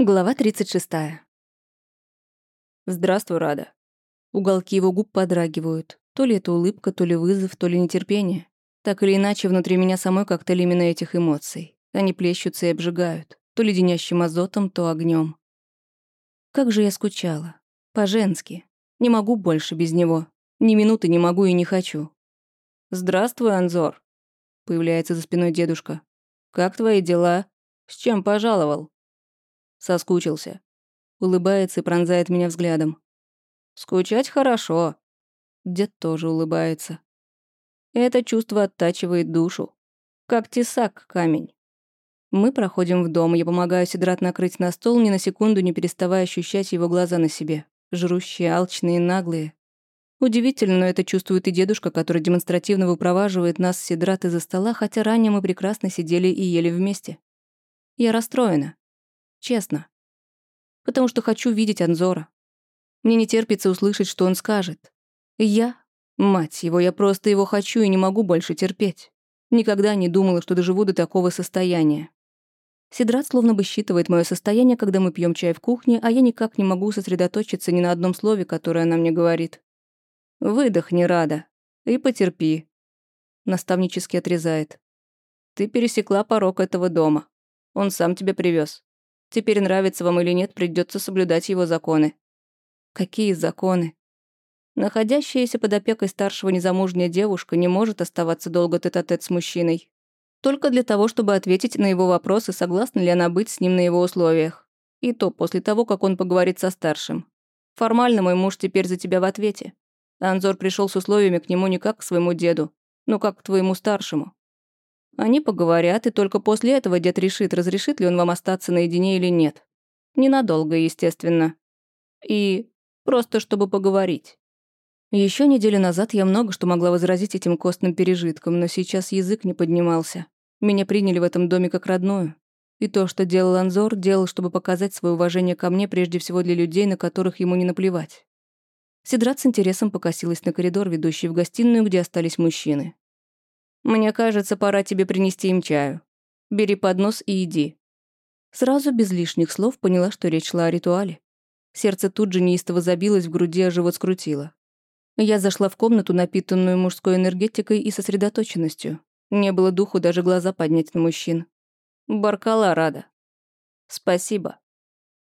Глава 36. «Здравствуй, Рада». Уголки его губ подрагивают. То ли это улыбка, то ли вызов, то ли нетерпение. Так или иначе, внутри меня самой коктейль именно этих эмоций. Они плещутся и обжигают. То леденящим азотом, то огнем. Как же я скучала. По-женски. Не могу больше без него. Ни минуты не могу и не хочу. «Здравствуй, Анзор», — появляется за спиной дедушка. «Как твои дела? С чем пожаловал?» Соскучился. Улыбается и пронзает меня взглядом. Скучать хорошо. Дед тоже улыбается. Это чувство оттачивает душу. Как тесак камень. Мы проходим в дом, я помогаю Сидрат накрыть на стол, ни на секунду не переставая ощущать его глаза на себе. Жрущие, алчные, наглые. Удивительно, но это чувствует и дедушка, который демонстративно выпроваживает нас с Сидрат из-за стола, хотя ранее мы прекрасно сидели и ели вместе. Я расстроена. Честно. Потому что хочу видеть Анзора. Мне не терпится услышать, что он скажет. Я, мать его, я просто его хочу и не могу больше терпеть. Никогда не думала, что доживу до такого состояния. Сидрат словно бы считывает мое состояние, когда мы пьем чай в кухне, а я никак не могу сосредоточиться ни на одном слове, которое она мне говорит. «Выдохни, Рада, и потерпи», — наставнически отрезает. «Ты пересекла порог этого дома. Он сам тебя привез. Теперь нравится вам или нет, придется соблюдать его законы. Какие законы? Находящаяся под опекой старшего незамужняя девушка не может оставаться долго тет-а-тет -тет с мужчиной. Только для того, чтобы ответить на его вопросы, согласна ли она быть с ним на его условиях. И то после того, как он поговорит со старшим. Формально мой муж теперь за тебя в ответе. Анзор пришел с условиями к нему не как к своему деду, но как к твоему старшему. Они поговорят, и только после этого дед решит, разрешит ли он вам остаться наедине или нет. Ненадолго, естественно. И просто чтобы поговорить. Еще неделю назад я много что могла возразить этим костным пережиткам, но сейчас язык не поднимался. Меня приняли в этом доме как родную. И то, что делал Анзор, делал, чтобы показать свое уважение ко мне прежде всего для людей, на которых ему не наплевать. Сидрат с интересом покосилась на коридор, ведущий в гостиную, где остались мужчины. Мне кажется, пора тебе принести им чаю. Бери поднос и иди». Сразу, без лишних слов, поняла, что речь шла о ритуале. Сердце тут же неистово забилось в груди, а живот скрутило. Я зашла в комнату, напитанную мужской энергетикой и сосредоточенностью. Не было духу даже глаза поднять на мужчин. Баркала рада. Спасибо.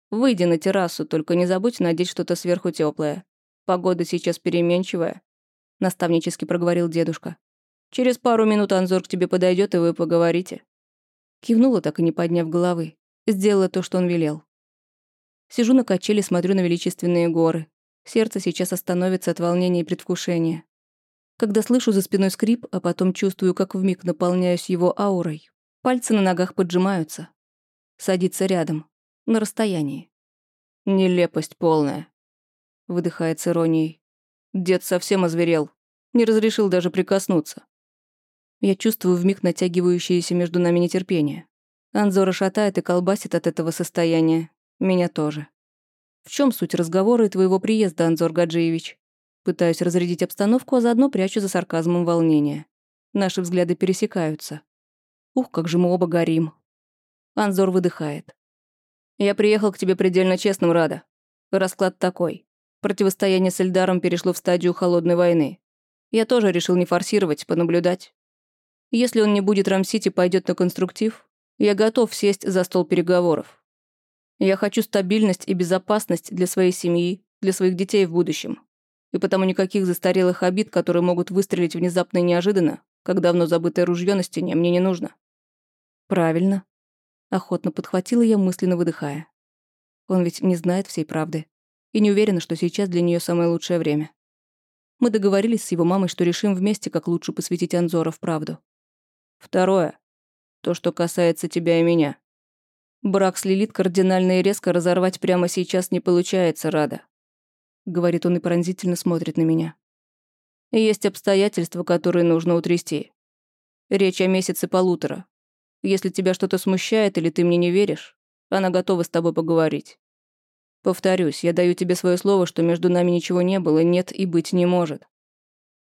Выйди на террасу, только не забудь надеть что-то сверху теплое. Погода сейчас переменчивая, наставнически проговорил дедушка. Через пару минут Анзор к тебе подойдет, и вы поговорите». Кивнула, так и не подняв головы. Сделала то, что он велел. Сижу на качели, смотрю на величественные горы. Сердце сейчас остановится от волнения и предвкушения. Когда слышу за спиной скрип, а потом чувствую, как вмиг наполняюсь его аурой, пальцы на ногах поджимаются. Садится рядом, на расстоянии. «Нелепость полная», — выдыхает с иронией. «Дед совсем озверел. Не разрешил даже прикоснуться. Я чувствую вмиг натягивающееся между нами нетерпение. Анзора шатает и колбасит от этого состояния. Меня тоже. В чем суть разговора и твоего приезда, Анзор Гаджиевич? Пытаюсь разрядить обстановку, а заодно прячу за сарказмом волнения. Наши взгляды пересекаются. Ух, как же мы оба горим. Анзор выдыхает. Я приехал к тебе предельно честным, Рада. Расклад такой. Противостояние с Эльдаром перешло в стадию холодной войны. Я тоже решил не форсировать, понаблюдать. Если он не будет рамсить и пойдет на конструктив, я готов сесть за стол переговоров. Я хочу стабильность и безопасность для своей семьи, для своих детей в будущем. И потому никаких застарелых обид, которые могут выстрелить внезапно и неожиданно, как давно забытое ружье на стене, мне не нужно. Правильно. Охотно подхватила я, мысленно выдыхая. Он ведь не знает всей правды. И не уверена, что сейчас для нее самое лучшее время. Мы договорились с его мамой, что решим вместе, как лучше посвятить Анзора в правду. Второе. То, что касается тебя и меня. Брак с Лилит кардинально и резко разорвать прямо сейчас не получается, Рада. Говорит он и пронзительно смотрит на меня. Есть обстоятельства, которые нужно утрясти. Речь о месяце полутора. Если тебя что-то смущает или ты мне не веришь, она готова с тобой поговорить. Повторюсь, я даю тебе свое слово, что между нами ничего не было, нет и быть не может.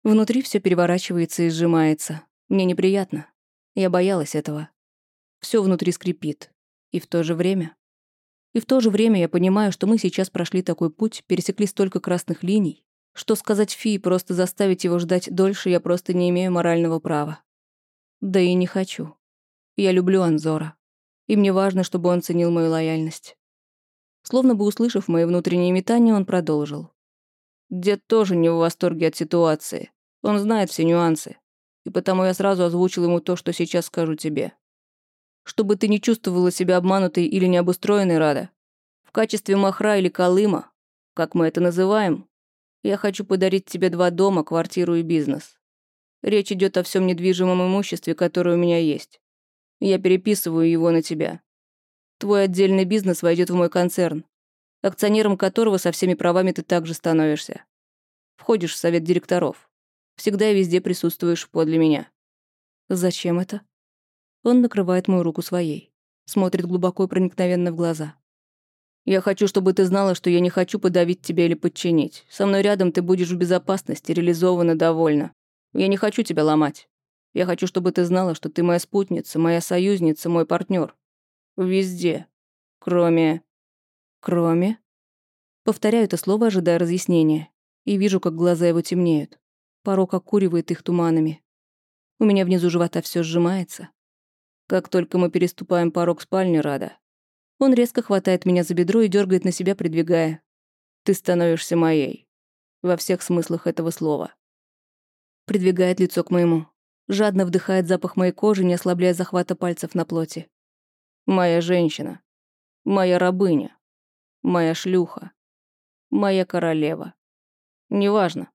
Внутри все переворачивается и сжимается. Мне неприятно. Я боялась этого. Все внутри скрипит. И в то же время И в то же время я понимаю, что мы сейчас прошли такой путь, пересекли столько красных линий, что сказать Фи и просто заставить его ждать дольше я просто не имею морального права. Да и не хочу. Я люблю Анзора. И мне важно, чтобы он ценил мою лояльность. Словно бы услышав мои внутренние метания, он продолжил. Дед тоже не в восторге от ситуации. Он знает все нюансы. И потому я сразу озвучил ему то, что сейчас скажу тебе. Чтобы ты не чувствовала себя обманутой или необустроенной, Рада. В качестве махра или колыма, как мы это называем, я хочу подарить тебе два дома, квартиру и бизнес. Речь идет о всем недвижимом имуществе, которое у меня есть. Я переписываю его на тебя. Твой отдельный бизнес войдет в мой концерн, акционером которого со всеми правами ты также становишься. Входишь в совет директоров. Всегда и везде присутствуешь подле меня. Зачем это? Он накрывает мою руку своей, смотрит глубоко и проникновенно в глаза. Я хочу, чтобы ты знала, что я не хочу подавить тебя или подчинить. Со мной рядом ты будешь в безопасности, реализована, довольна. Я не хочу тебя ломать. Я хочу, чтобы ты знала, что ты моя спутница, моя союзница, мой партнер. Везде. Кроме... Кроме... Повторяю это слово, ожидая разъяснения. И вижу, как глаза его темнеют. Порог окуривает их туманами. У меня внизу живота все сжимается. Как только мы переступаем порог спальни, Рада, он резко хватает меня за бедро и дергает на себя, придвигая. Ты становишься моей. Во всех смыслах этого слова. Придвигает лицо к моему. Жадно вдыхает запах моей кожи, не ослабляя захвата пальцев на плоти. Моя женщина. Моя рабыня. Моя шлюха. Моя королева. Неважно.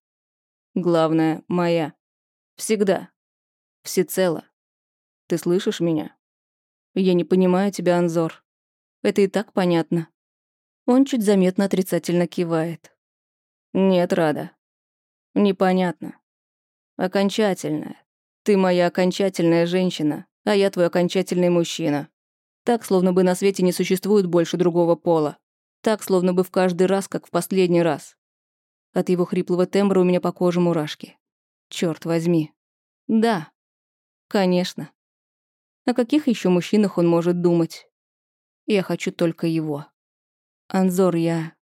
Главное, моя. Всегда. Всецело. Ты слышишь меня? Я не понимаю тебя, Анзор. Это и так понятно. Он чуть заметно отрицательно кивает. Нет, Рада. Непонятно. Окончательная. Ты моя окончательная женщина, а я твой окончательный мужчина. Так, словно бы на свете не существует больше другого пола. Так, словно бы в каждый раз, как в последний раз. От его хриплого тембра у меня по коже мурашки. Черт возьми. Да. Конечно. О каких еще мужчинах он может думать? Я хочу только его. Анзор, я...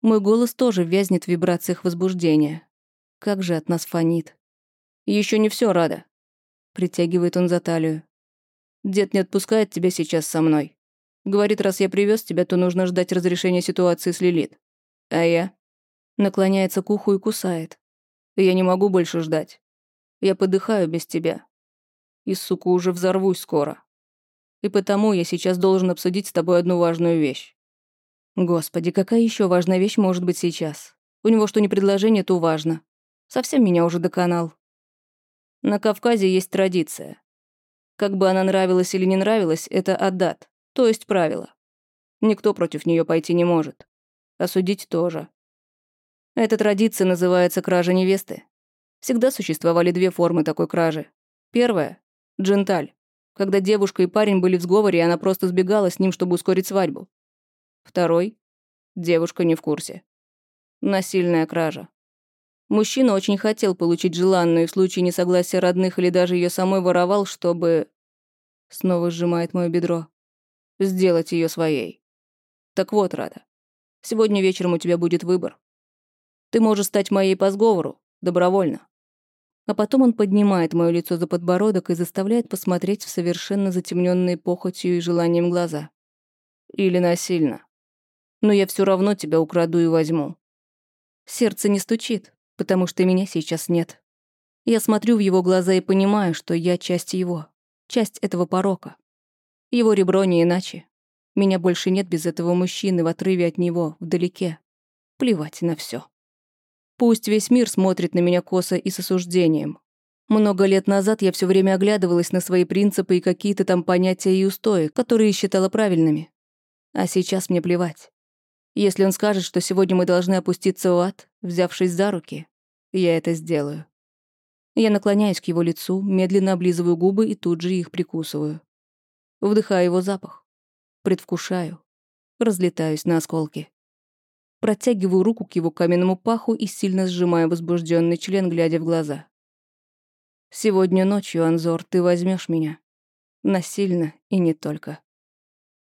Мой голос тоже вязнет в вибрациях возбуждения. Как же от нас фонит. Еще не все, Рада. Притягивает он за талию. Дед не отпускает тебя сейчас со мной. Говорит, раз я привез тебя, то нужно ждать разрешения ситуации с Лилит. А я? Наклоняется к уху и кусает. Я не могу больше ждать. Я подыхаю без тебя. И, сука, уже взорвусь скоро. И потому я сейчас должен обсудить с тобой одну важную вещь. Господи, какая еще важная вещь может быть сейчас? У него что не предложение, то важно. Совсем меня уже доконал. На Кавказе есть традиция. Как бы она нравилась или не нравилась, это аддат, то есть правило. Никто против нее пойти не может. Осудить тоже. Эта традиция называется кража невесты. Всегда существовали две формы такой кражи. Первая – дженталь когда девушка и парень были в сговоре, и она просто сбегала с ним, чтобы ускорить свадьбу. Второй. Девушка не в курсе. Насильная кража. Мужчина очень хотел получить желанную, и в случае несогласия родных или даже ее самой воровал, чтобы... Снова сжимает мое бедро. Сделать ее своей. Так вот, Рада. Сегодня вечером у тебя будет выбор. Ты можешь стать моей по сговору, добровольно. А потом он поднимает мое лицо за подбородок и заставляет посмотреть в совершенно затемненные похотью и желанием глаза. Или насильно. Но я все равно тебя украду и возьму. Сердце не стучит, потому что меня сейчас нет. Я смотрю в его глаза и понимаю, что я часть его, часть этого порока. Его ребро не иначе. Меня больше нет без этого мужчины в отрыве от него, вдалеке. Плевать на все. Пусть весь мир смотрит на меня косо и с осуждением. Много лет назад я все время оглядывалась на свои принципы и какие-то там понятия и устои, которые считала правильными. А сейчас мне плевать. Если он скажет, что сегодня мы должны опуститься в ад, взявшись за руки, я это сделаю. Я наклоняюсь к его лицу, медленно облизываю губы и тут же их прикусываю. Вдыхаю его запах. Предвкушаю. Разлетаюсь на осколки. Протягиваю руку к его каменному паху и сильно сжимаю возбужденный член, глядя в глаза. «Сегодня ночью, Анзор, ты возьмешь меня. Насильно и не только».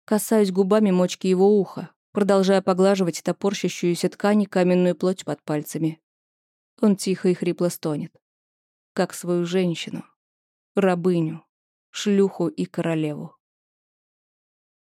Касаюсь губами мочки его уха, продолжая поглаживать топорщащуюся ткань и каменную плоть под пальцами. Он тихо и хрипло стонет. Как свою женщину, рабыню, шлюху и королеву.